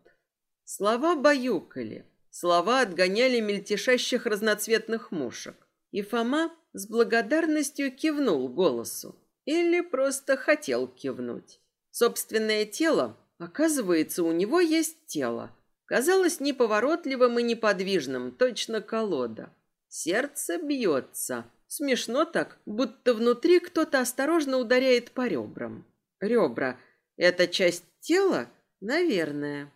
Слова баюкали, слова отгоняли мельтешащих разноцветных мушек. И Фома с благодарностью кивнул голосу. Или просто хотел кивнуть. Собственное тело, оказывается, у него есть тело. Казалось неповоротливым и неподвижным, точно колода. Сердце бьется. Смешно так, будто внутри кто-то осторожно ударяет по ребрам. Ребра — это часть тела? Наверное.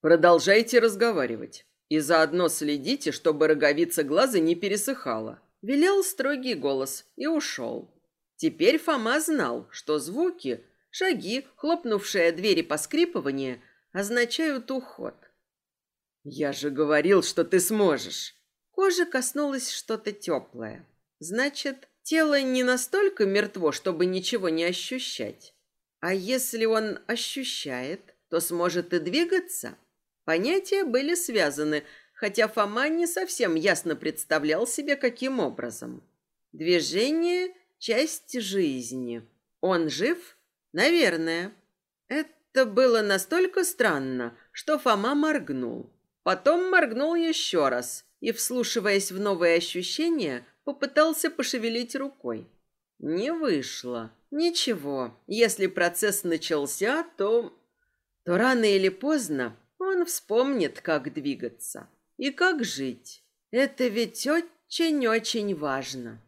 Продолжайте разговаривать. И заодно следите, чтобы роговица глаза не пересыхала. Велел строгий голос и ушел. Теперь Фома знал, что звуки, шаги, хлопнувшие двери поскрипывание, означают уход. «Я же говорил, что ты сможешь!» Кожа коснулось что-то теплое. Значит, тело не настолько мертво, чтобы ничего не ощущать. А если он ощущает, то сможет и двигаться. Понятия были связаны, хотя Фома не совсем ясно представлял себе, каким образом. Движение – часть жизни. Он жив? Наверное. Это было настолько странно, что Фома моргнул. Потом моргнул еще раз и, вслушиваясь в новые ощущения, попытался пошевелить рукой. Не вышло. Ничего, если процесс начался, то... То рано или поздно он вспомнит, как двигаться и как жить. Это ведь очень-очень важно.